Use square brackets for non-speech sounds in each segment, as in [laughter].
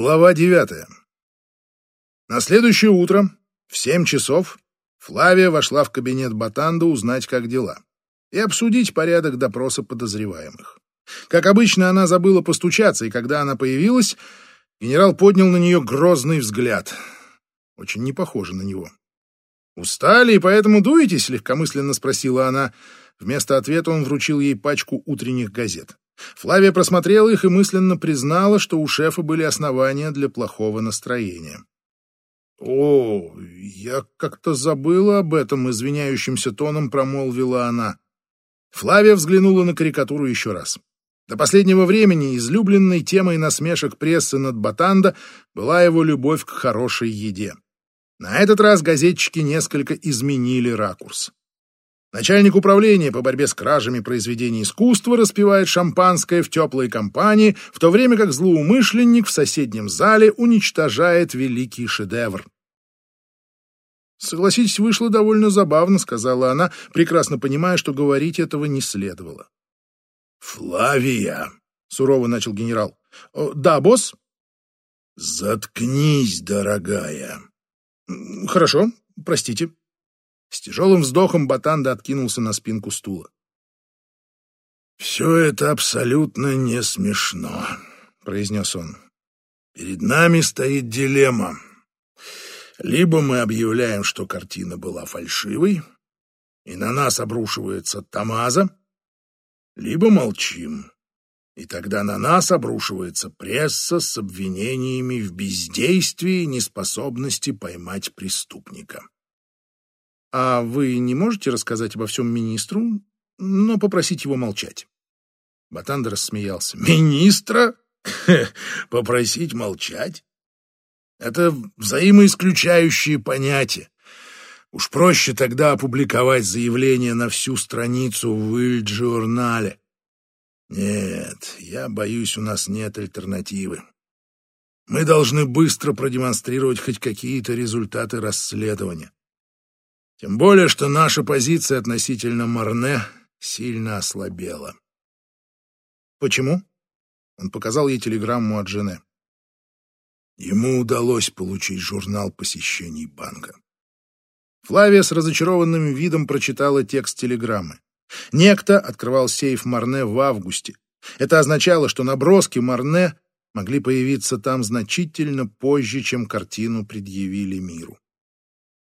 Глава девятая. На следующее утро в семь часов Флавия вошла в кабинет Батанда узнать, как дела, и обсудить порядок допроса подозреваемых. Как обычно, она забыла постучаться, и когда она появилась, генерал поднял на нее грозный взгляд. Очень не похоже на него. «Устали и поэтому дуетесь?» — легкомысленно спросила она. Вместо ответа он вручил ей пачку утренних газет. Флавия просмотрела их и мысленно признала, что у шефа были основания для плохого настроения. «О, я как-то забыла об этом», — извиняющимся тоном промолвила она. Флавия взглянула на карикатуру еще раз. До последнего времени излюбленной темой насмешек прессы над Батанда была его любовь к хорошей еде. На этот раз газетчики несколько изменили ракурс. Начальник управления по борьбе с кражами произведений искусства распивает шампанское в теплой компании, в то время как злоумышленник в соседнем зале уничтожает великий шедевр. «Согласитесь, вышло довольно забавно», — сказала она, прекрасно понимая, что говорить этого не следовало. «Флавия», — сурово начал генерал. «Да, босс?» «Заткнись, дорогая». «Хорошо, простите». С тяжелым вздохом Батанда откинулся на спинку стула. «Все это абсолютно не смешно», — произнес он. «Перед нами стоит дилемма. Либо мы объявляем, что картина была фальшивой, и на нас обрушивается Тамаза, либо молчим, и тогда на нас обрушивается пресса с обвинениями в бездействии и неспособности поймать преступника. А вы не можете рассказать обо всем министру, но попросить его молчать? Батанда рассмеялся. Министра? [laughs] Попросить молчать? Это взаимоисключающие понятия. Уж проще тогда опубликовать заявление на всю страницу в Ильд-журнале. Нет, я боюсь, у нас нет альтернативы. Мы должны быстро продемонстрировать хоть какие-то результаты расследования. Тем более, что наша позиция относительно Марне сильно ослабела. Почему? Он показал ей телеграмму от жены. Ему удалось получить журнал посещений банка. Флавия с разочарованным видом прочитала текст телеграммы. Некто открывал сейф Марне в августе. Это означало, что наброски Марне могли появиться там значительно позже, чем картину предъявили миру.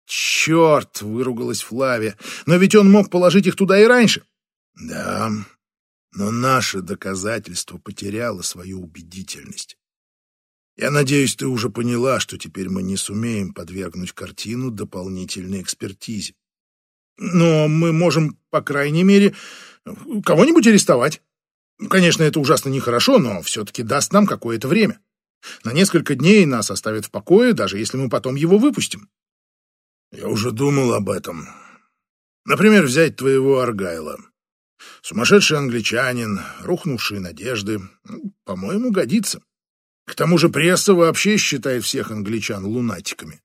«Черт!» — выругалась Флавия. «Но ведь он мог положить их туда и раньше». «Да, но наше доказательство потеряло свою убедительность. Я надеюсь, ты уже поняла, что теперь мы не сумеем подвергнуть картину дополнительной экспертизе. Но мы можем, по крайней мере, кого-нибудь арестовать. Конечно, это ужасно нехорошо, но все-таки даст нам какое-то время. На несколько дней нас оставят в покое, даже если мы потом его выпустим. Я уже думал об этом. Например, взять твоего Аргайла. Сумасшедший англичанин, рухнувшие надежды. Ну, по-моему, годится. К тому же пресса вообще считает всех англичан лунатиками.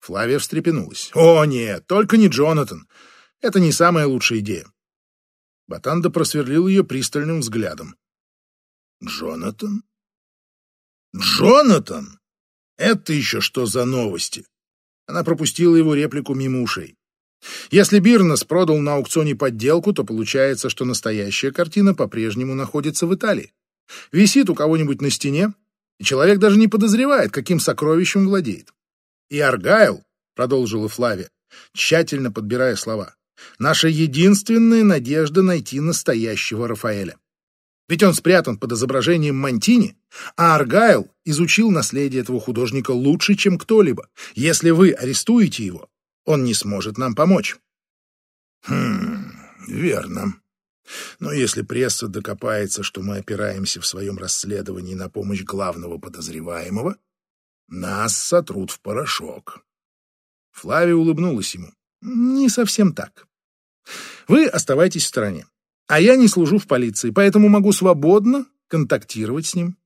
Флавия встрепенулась. «О, нет, только не Джонатан. Это не самая лучшая идея». Батанда просверлил ее пристальным взглядом. «Джонатан? Джонатан? Это еще что за новости?» Она пропустила его реплику мимо ушей. Если Бирнес продал на аукционе подделку, то получается, что настоящая картина по-прежнему находится в Италии. Висит у кого-нибудь на стене, и человек даже не подозревает, каким сокровищем владеет. И Аргайл, продолжила Флавия, тщательно подбирая слова, наша единственная надежда найти настоящего Рафаэля. Ведь он спрятан под изображением Мантини, а Аргайл изучил наследие этого художника лучше, чем кто-либо. Если вы арестуете его, он не сможет нам помочь. Хм, верно. Но если пресса докопается, что мы опираемся в своем расследовании на помощь главного подозреваемого, нас сотрут в порошок. Флавия улыбнулась ему. Не совсем так. Вы оставайтесь в стороне. А я не служу в полиции, поэтому могу свободно контактировать с ним.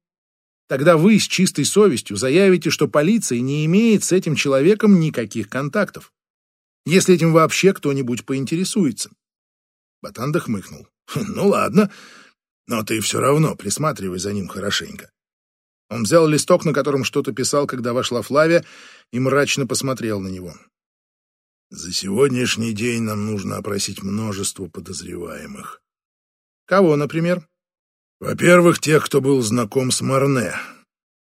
Тогда вы с чистой совестью заявите, что полиция не имеет с этим человеком никаких контактов. Если этим вообще кто-нибудь поинтересуется. Батанда хмыкнул. «Ну ладно, но ты все равно присматривай за ним хорошенько. Он взял листок, на котором что-то писал, когда вошла Флавия, и мрачно посмотрел на него. «За сегодняшний день нам нужно опросить множество подозреваемых». «Кого, например?» «Во-первых, тех, кто был знаком с Марне,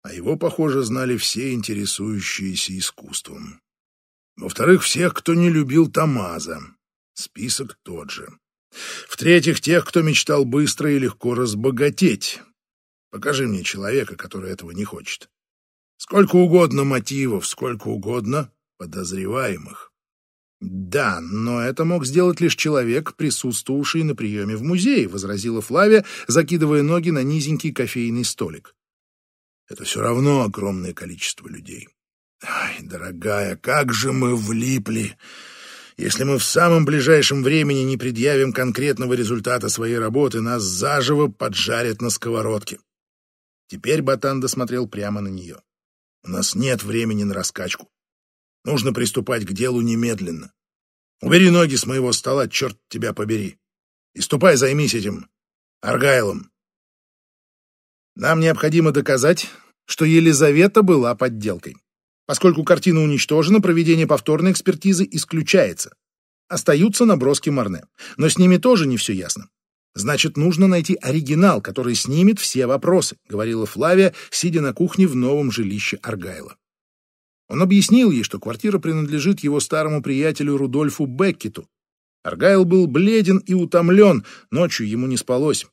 а его, похоже, знали все интересующиеся искусством. Во-вторых, всех, кто не любил Тамаза. Список тот же. В-третьих, тех, кто мечтал быстро и легко разбогатеть. Покажи мне человека, который этого не хочет. Сколько угодно мотивов, сколько угодно подозреваемых. «Да, но это мог сделать лишь человек, присутствовавший на приеме в музее», — возразила Флавия, закидывая ноги на низенький кофейный столик. «Это все равно огромное количество людей. Ай, дорогая, как же мы влипли! Если мы в самом ближайшем времени не предъявим конкретного результата своей работы, нас заживо поджарят на сковородке. Теперь Батан досмотрел прямо на нее. У нас нет времени на раскачку. Нужно приступать к делу немедленно. Убери ноги с моего стола, черт тебя побери. И ступай займись этим Аргайлом. Нам необходимо доказать, что Елизавета была подделкой. Поскольку картина уничтожена, проведение повторной экспертизы исключается. Остаются наброски Марне. Но с ними тоже не все ясно. Значит, нужно найти оригинал, который снимет все вопросы, говорила Флавия, сидя на кухне в новом жилище Аргайла. Он объяснил ей, что квартира принадлежит его старому приятелю Рудольфу Беккету. Аргайл был бледен и утомлен, ночью ему не спалось.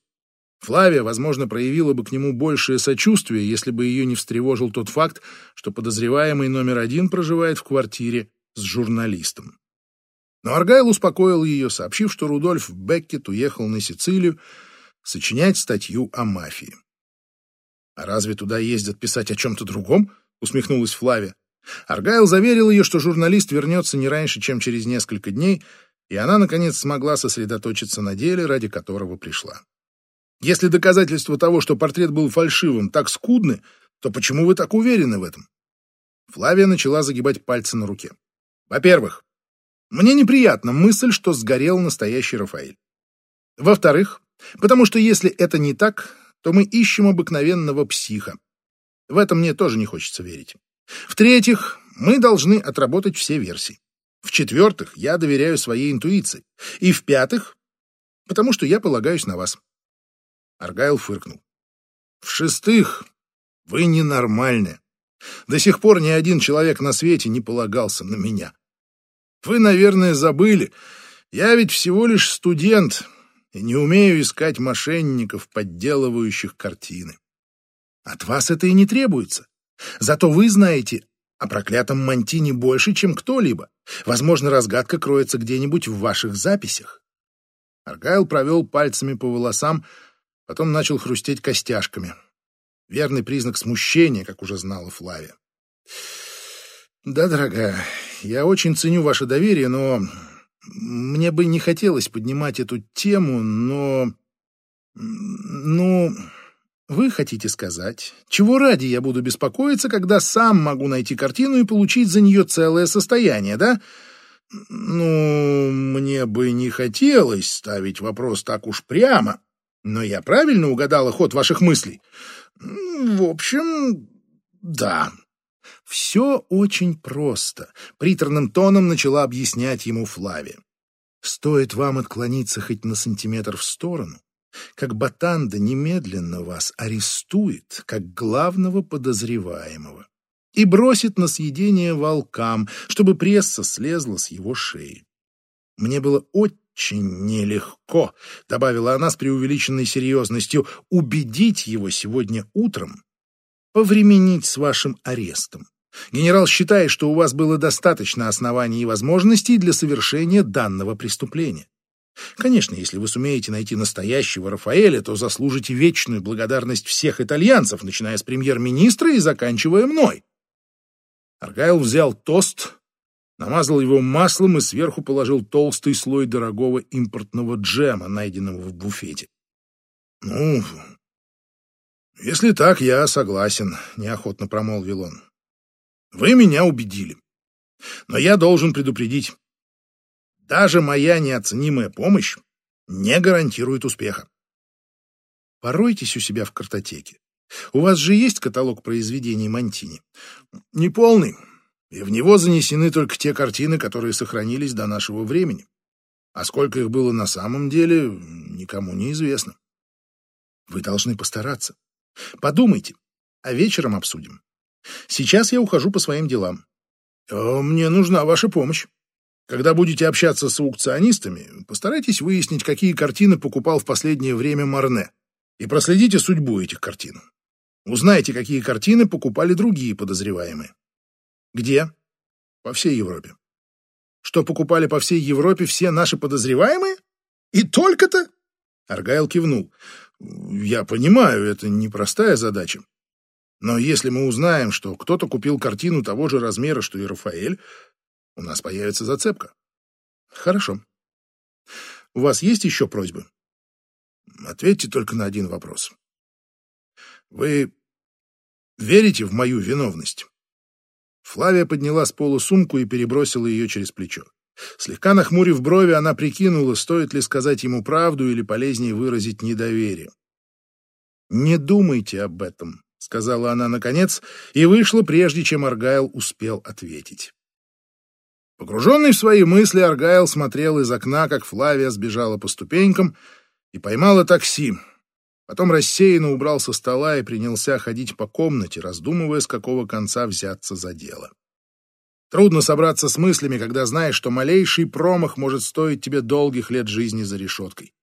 Флавия, возможно, проявила бы к нему большее сочувствие, если бы ее не встревожил тот факт, что подозреваемый номер один проживает в квартире с журналистом. Но Аргайл успокоил ее, сообщив, что Рудольф Беккет уехал на Сицилию сочинять статью о мафии. «А разве туда ездят писать о чем-то другом?» — усмехнулась Флавия. Аргайл заверил ее, что журналист вернется не раньше, чем через несколько дней, и она, наконец, смогла сосредоточиться на деле, ради которого пришла. Если доказательства того, что портрет был фальшивым, так скудны, то почему вы так уверены в этом? Флавия начала загибать пальцы на руке. Во-первых, мне неприятна мысль, что сгорел настоящий Рафаэль. Во-вторых, потому что если это не так, то мы ищем обыкновенного психа. В этом мне тоже не хочется верить. В-третьих, мы должны отработать все версии. В-четвертых, я доверяю своей интуиции. И в-пятых, потому что я полагаюсь на вас. Аргайл фыркнул. В-шестых, вы ненормальны. До сих пор ни один человек на свете не полагался на меня. Вы, наверное, забыли. Я ведь всего лишь студент и не умею искать мошенников, подделывающих картины. От вас это и не требуется. Зато вы знаете о проклятом Мантине больше, чем кто-либо. Возможно, разгадка кроется где-нибудь в ваших записях. Аргайл провел пальцами по волосам, Потом начал хрустеть костяшками. Верный признак смущения, как уже знала Флавия. «Да, дорогая, я очень ценю ваше доверие, но мне бы не хотелось поднимать эту тему, но... Ну, вы хотите сказать, чего ради я буду беспокоиться, когда сам могу найти картину и получить за нее целое состояние, да?» «Ну, мне бы не хотелось ставить вопрос так уж прямо», но я правильно угадала ход ваших мыслей? В общем, да. Все очень просто. Приторным тоном начала объяснять ему Флавия. Стоит вам отклониться хоть на сантиметр в сторону, как Батанда немедленно вас арестует как главного подозреваемого и бросит на съедение волкам, чтобы пресса слезла с его шеи. Мне было очень нелегко, добавила она с преувеличенной серьезностью, убедить его сегодня утром повременить с вашим арестом. Генерал считает, что у вас было достаточно оснований и возможностей для совершения данного преступления. Конечно, если вы сумеете найти настоящего Рафаэля, то заслужите вечную благодарность всех итальянцев, начиная с премьер-министра и заканчивая мной. Аргайл взял тост, намазал его маслом и сверху положил толстый слой дорогого импортного джема, найденного в буфете. «Ну, если так, я согласен», — неохотно промолвил он. «Вы меня убедили. Но я должен предупредить. Даже моя неоценимая помощь не гарантирует успеха. Поройтесь у себя в картотеке. У вас же есть каталог произведений Монтини? Неполный, и в него занесены только те картины, которые сохранились до нашего времени. А сколько их было на самом деле, никому не известно. Вы должны постараться. Подумайте, а вечером обсудим. Сейчас я ухожу по своим делам. Мне нужна ваша помощь. Когда будете общаться с аукционистами, постарайтесь выяснить, какие картины покупал в последнее время Марне, и проследите судьбу этих картин. Узнайте, какие картины покупали другие подозреваемые. Где? По всей Европе. Что покупали по всей Европе все наши подозреваемые? И только-то? Аргайл кивнул. Я понимаю, это непростая задача. Но если мы узнаем, что кто-то купил картину того же размера, что и Рафаэль, у нас появится зацепка. Хорошо. У вас есть еще просьбы? Ответьте только на один вопрос. Вы верите в мою виновность? Флавия подняла с пола сумку и перебросила ее через плечо. Слегка нахмурив брови, она прикинула, стоит ли сказать ему правду или полезнее выразить недоверие. «Не думайте об этом», — сказала она наконец, и вышла, прежде чем Аргайл успел ответить. Погруженный в свои мысли, Аргайл смотрел из окна, как Флавия сбежала по ступенькам и поймала такси. Потом рассеянно убрал со стола и принялся ходить по комнате, раздумывая, с какого конца взяться за дело. Трудно собраться с мыслями, когда знаешь, что малейший промах может стоить тебе долгих лет жизни за решеткой.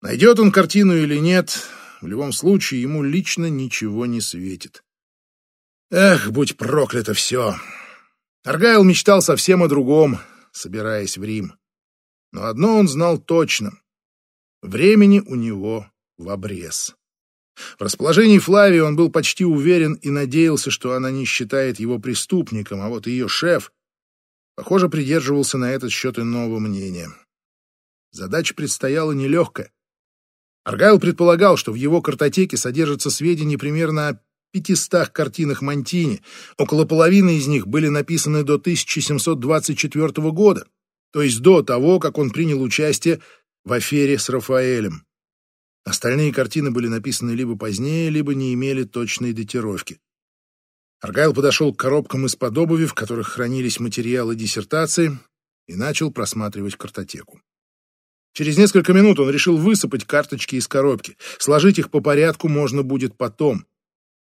Найдет он картину или нет, в любом случае ему лично ничего не светит. Эх, будь проклято все! Аргайл мечтал совсем о другом, собираясь в Рим. Но одно он знал точно — времени у него в обрез. В расположении Флавии он был почти уверен и надеялся, что она не считает его преступником, а вот ее шеф, похоже, придерживался на этот счет иного мнения. Задача предстояла нелегкая. Аргайл предполагал, что в его картотеке содержатся сведения примерно о 500 картинах Монтини. Около половины из них были написаны до 1724 года, то есть до того, как он принял участие в афере с Рафаэлем. Остальные картины были написаны либо позднее, либо не имели точной датировки. Аргайл подошел к коробкам из-под обуви, в которых хранились материалы диссертации, и начал просматривать картотеку. Через несколько минут он решил высыпать карточки из коробки. Сложить их по порядку можно будет потом.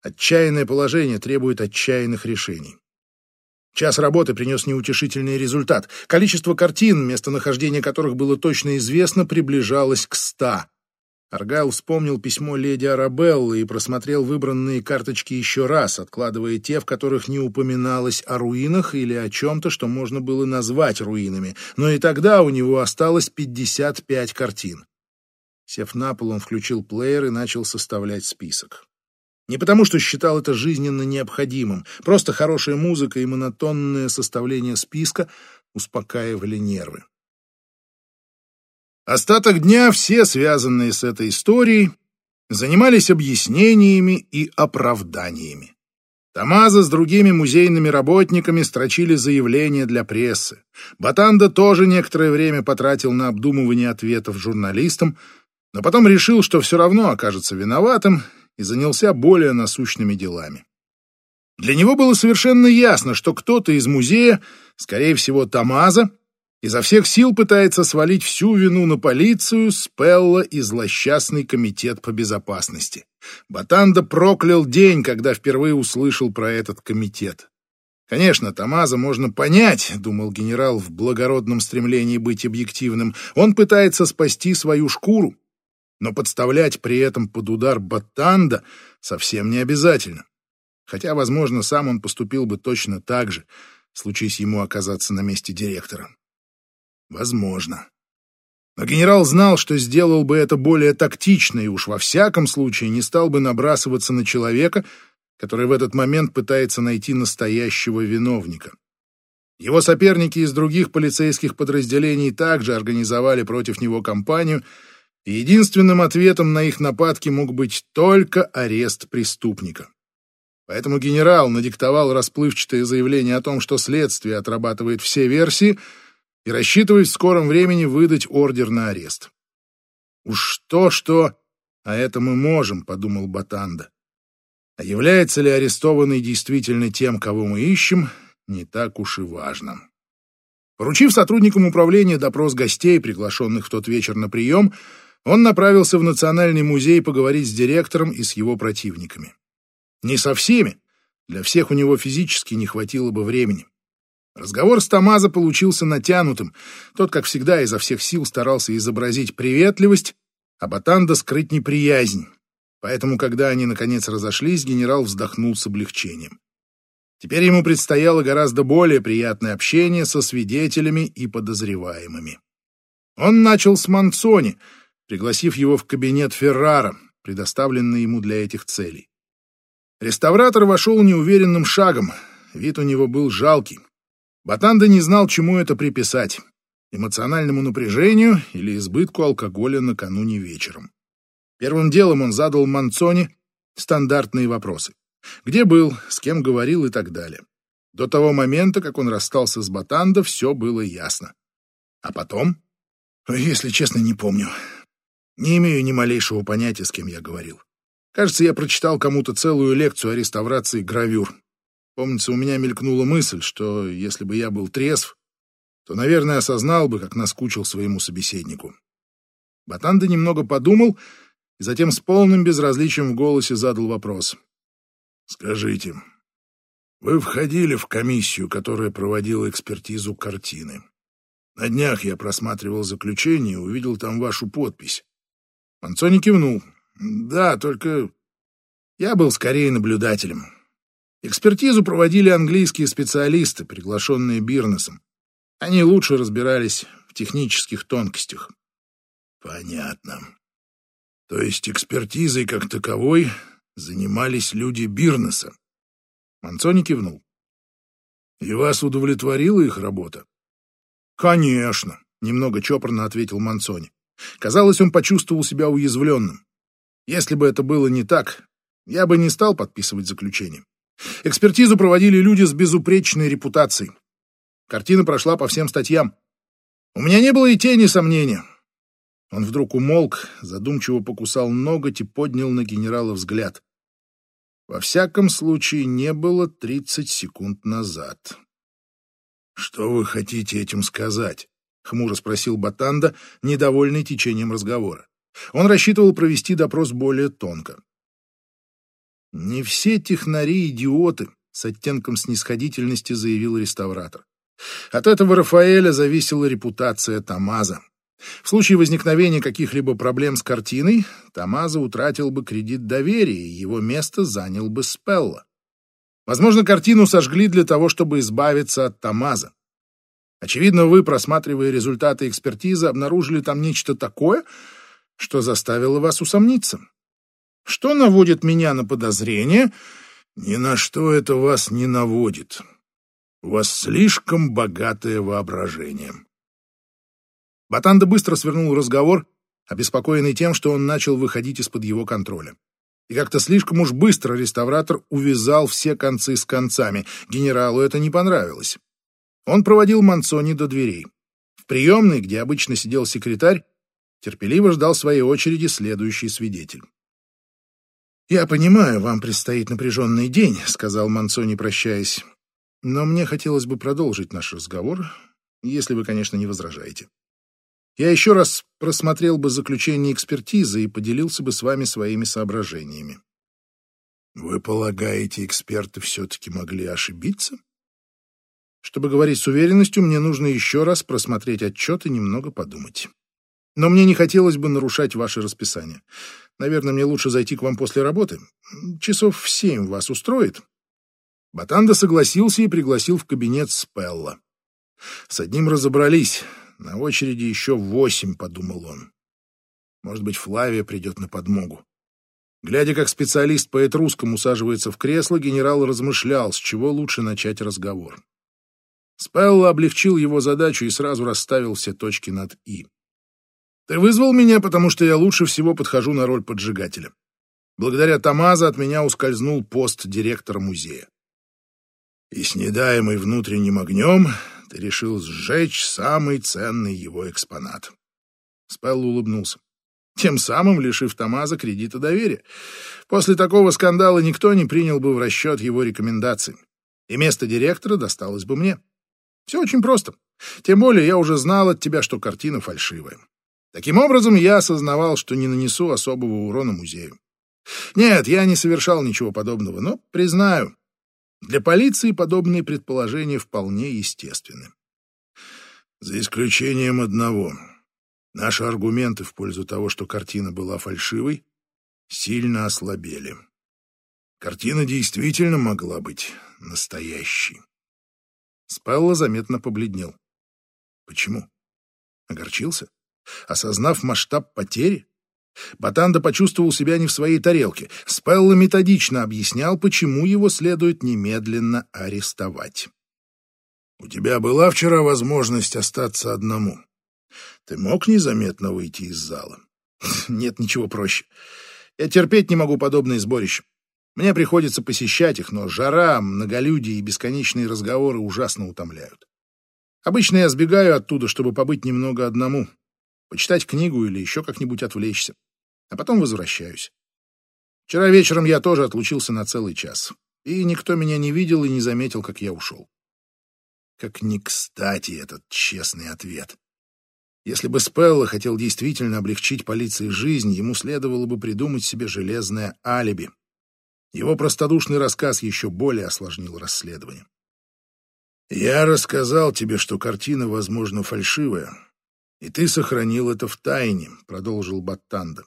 Отчаянное положение требует отчаянных решений. Час работы принес неутешительный результат. Количество картин, местонахождение которых было точно известно, приближалось к ста. Аргайл вспомнил письмо леди Арабеллы и просмотрел выбранные карточки еще раз, откладывая те, в которых не упоминалось о руинах или о чем-то, что можно было назвать руинами. Но и тогда у него осталось 55 картин. Сев на пол, он включил плеер и начал составлять список. Не потому, что считал это жизненно необходимым, просто хорошая музыка и монотонное составление списка успокаивали нервы. Остаток дня все, связанные с этой историей, занимались объяснениями и оправданиями. Тамаза с другими музейными работниками строчили заявления для прессы. Батанда тоже некоторое время потратил на обдумывание ответов журналистам, но потом решил, что все равно окажется виноватым и занялся более насущными делами. Для него было совершенно ясно, что кто-то из музея, скорее всего, Тамаза, изо всех сил пытается свалить всю вину на полицию, Спелла и злосчастный комитет по безопасности. Батанда проклял день, когда впервые услышал про этот комитет. Конечно, Тамаза можно понять, думал генерал в благородном стремлении быть объективным. Он пытается спасти свою шкуру, но подставлять при этом под удар Батанда совсем не обязательно. Хотя, возможно, сам он поступил бы точно так же, случись ему оказаться на месте директора. Возможно. Но генерал знал, что сделал бы это более тактично и уж во всяком случае не стал бы набрасываться на человека, который в этот момент пытается найти настоящего виновника. Его соперники из других полицейских подразделений также организовали против него кампанию, единственным ответом на их нападки мог быть только арест преступника. Поэтому генерал надиктовал расплывчатое заявление о том, что следствие отрабатывает все версии — и рассчитывает в скором времени выдать ордер на арест. «Уж то-что, а это мы можем», — подумал Батанда. А является ли арестованный действительно тем, кого мы ищем, не так уж и важно. Поручив сотрудникам управления допрос гостей, приглашенных в тот вечер на прием, он направился в Национальный музей поговорить с директором и с его противниками. Не со всеми, для всех у него физически не хватило бы времени. Разговор с Тамазо получился натянутым. Тот, как всегда, изо всех сил старался изобразить приветливость, а Батанда скрыть неприязнь. Поэтому, когда они наконец разошлись, генерал вздохнул с облегчением. Теперь ему предстояло гораздо более приятное общение со свидетелями и подозреваемыми. Он начал с Манцони, пригласив его в кабинет Феррара, предоставленный ему для этих целей. Реставратор вошел неуверенным шагом, вид у него был жалкий. Батанда не знал, чему это приписать — эмоциональному напряжению или избытку алкоголя накануне вечером. Первым делом он задал Манцони стандартные вопросы. Где был, с кем говорил и так далее. До того момента, как он расстался с Батанда, все было ясно. А потом? Если честно, не помню. Не имею ни малейшего понятия, с кем я говорил. Кажется, я прочитал кому-то целую лекцию о реставрации гравюр. Помнится, у меня мелькнула мысль, что если бы я был трезв, то, наверное, осознал бы, как наскучил своему собеседнику. Батанда немного подумал и затем с полным безразличием в голосе задал вопрос. «Скажите, вы входили в комиссию, которая проводила экспертизу картины? На днях я просматривал заключение и увидел там вашу подпись». Манцони кивнул. «Да, только я был скорее наблюдателем. Экспертизу проводили английские специалисты, приглашенные Бирнесом. Они лучше разбирались в технических тонкостях». «Понятно», то есть экспертизой как таковой занимались люди Бирнеса. Манцони кивнул. И вас удовлетворила их работа? Конечно, немного чопорно ответил Манцони. Казалось, он почувствовал себя уязвленным. Если бы это было не так, я бы не стал подписывать заключение. Экспертизу проводили люди с безупречной репутацией. Картина прошла по всем статьям. У меня не было и тени сомнения. Он вдруг умолк, задумчиво покусал ноготь и поднял на генерала взгляд. Во всяком случае, не было тридцать секунд назад. «Что вы хотите этим сказать?» — хмуро спросил Батанда, недовольный течением разговора. Он рассчитывал провести допрос более тонко. «Не все технари идиоты», — с оттенком снисходительности заявил реставратор. От этого Рафаэля зависела репутация Тамаза. В случае возникновения каких-либо проблем с картиной, Тамаза утратил бы кредит доверия, и его место занял бы Спелла. Возможно, картину сожгли для того, чтобы избавиться от Тамаза. Очевидно, вы, просматривая результаты экспертизы, обнаружили там нечто такое, что заставило вас усомниться. Что наводит меня на подозрение? Ни на что это вас не наводит. У вас слишком богатое воображение. Батанда быстро свернул разговор, обеспокоенный тем, что он начал выходить из-под его контроля. И как-то слишком уж быстро реставратор увязал все концы с концами. Генералу это не понравилось. Он проводил Мансони до дверей. В приемной, где обычно сидел секретарь, терпеливо ждал своей очереди следующий свидетель. «Я понимаю, вам предстоит напряженный день», — сказал Мансони, прощаясь. «Но мне хотелось бы продолжить наш разговор, если вы, конечно, не возражаете. Я еще раз просмотрел бы заключение экспертизы и поделился бы с вами своими соображениями. Вы полагаете, эксперты все-таки могли ошибиться? Чтобы говорить с уверенностью, мне нужно еще раз просмотреть отчет и немного подумать. Но мне не хотелось бы нарушать ваше расписание. Наверное, мне лучше зайти к вам после работы. Часов в семь вас устроит?» Батанда согласился и пригласил в кабинет Спелла. С одним разобрались. На очереди еще восемь, подумал он. Может быть, Флавия придет на подмогу. Глядя, как специалист по этрускам усаживается в кресло, генерал размышлял, с чего лучше начать разговор. Спелло облегчил его задачу и сразу расставил все точки над «и». «Ты вызвал меня, потому что я лучше всего подхожу на роль поджигателя. Благодаря Тамаза от меня ускользнул пост директора музея. И с недаемой внутренним огнем ты решил сжечь самый ценный его экспонат. Спелл улыбнулся. тем самым лишив Томаза кредита доверия. После такого скандала никто не принял бы в расчет его рекомендаций, и место директора досталось бы мне. Все очень просто. Тем более я уже знал от тебя, что картина фальшивая. Таким образом, я осознавал, что не нанесу особого урона музею. Нет, я не совершал ничего подобного, но, признаю, для полиции подобные предположения вполне естественны. За исключением одного. Наши аргументы в пользу того, что картина была фальшивой, сильно ослабели. Картина действительно могла быть настоящей. Спелла заметно побледнел. Почему? Огорчился? Осознав масштаб потери? Батанда почувствовал себя не в своей тарелке. Спелла методично объяснял, почему его следует немедленно арестовать. «У тебя была вчера возможность остаться одному. Ты мог незаметно выйти из зала?» «Нет ничего проще. Я терпеть не могу подобные сборища. Мне приходится посещать их, но жара, многолюдие и бесконечные разговоры ужасно утомляют. Обычно я сбегаю оттуда, чтобы побыть немного одному, почитать книгу или еще как-нибудь отвлечься, а потом возвращаюсь. Вчера вечером я тоже отлучился на целый час, и никто меня не видел и не заметил, как я ушел. Как не кстати этот честный ответ. Если бы Спелла хотел действительно облегчить полиции жизнь, ему следовало бы придумать себе железное алиби. Его простодушный рассказ еще более осложнил расследование. «Я рассказал тебе, что картина, возможно, фальшивая, и ты сохранил это в тайне», — продолжил Баттанда.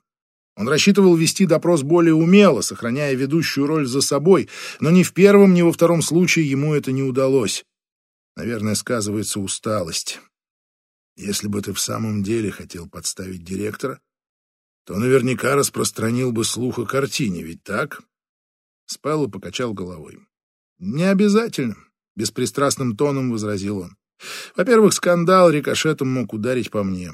Он рассчитывал вести допрос более умело, сохраняя ведущую роль за собой, но ни в первом, ни во втором случае ему это не удалось. Наверное, сказывается усталость. Если бы ты в самом деле хотел подставить директора, то наверняка распространил бы слух о картине, ведь так? Спелло покачал головой. Не обязательно, беспристрастным тоном возразил он. Во-первых, скандал рикошетом мог ударить по мне.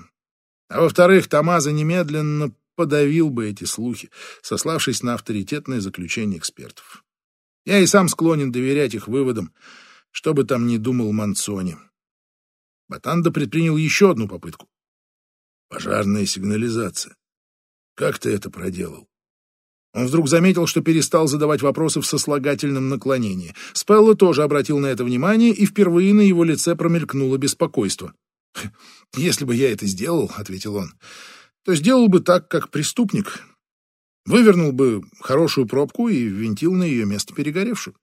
А во-вторых, Тамаза немедленно подавил бы эти слухи, сославшись на авторитетное заключение экспертов. Я и сам склонен доверять их выводам, что бы там ни думал Манцони. Батанда предпринял еще одну попытку. Пожарная сигнализация. Как ты это проделал? Он вдруг заметил, что перестал задавать вопросы в сослагательном наклонении. Спелло тоже обратил на это внимание, и впервые на его лице промелькнуло беспокойство. «Если бы я это сделал, — ответил он, — то сделал бы так, как преступник. Вывернул бы хорошую пробку и ввинтил на ее место перегоревшую».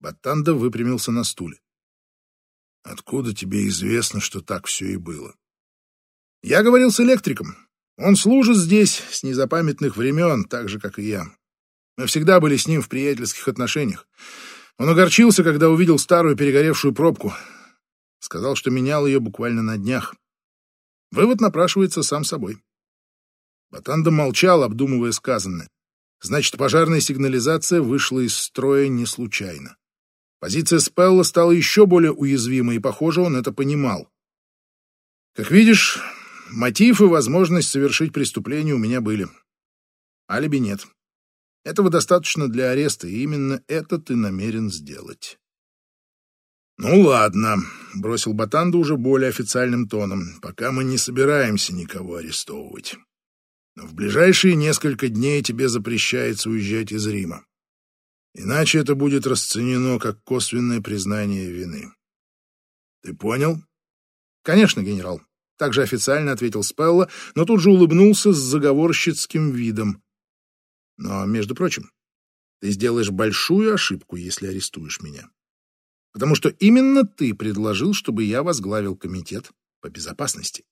Батанда выпрямился на стуле. Откуда тебе известно, что так все и было? Я говорил с электриком. Он служит здесь с незапамятных времен, так же, как и я. Мы всегда были с ним в приятельских отношениях. Он огорчился, когда увидел старую перегоревшую пробку. Сказал, что менял ее буквально на днях. Вывод напрашивается сам собой. Батанда молчал, обдумывая сказанное. Значит, пожарная сигнализация вышла из строя не случайно. Позиция Спелла стала еще более уязвимой, и, похоже, он это понимал. Как видишь, мотив и возможность совершить преступление у меня были. Алиби нет. Этого достаточно для ареста, и именно это ты намерен сделать. «Ну ладно», — бросил Батанда уже более официальным тоном, «пока мы не собираемся никого арестовывать. Но в ближайшие несколько дней тебе запрещается уезжать из Рима. Иначе это будет расценено как косвенное признание вины. Ты понял? Конечно, генерал. Также официально ответил Спелла, но тут же улыбнулся с заговорщицким видом. Но, между прочим, ты сделаешь большую ошибку, если арестуешь меня. Потому что именно ты предложил, чтобы я возглавил комитет по безопасности.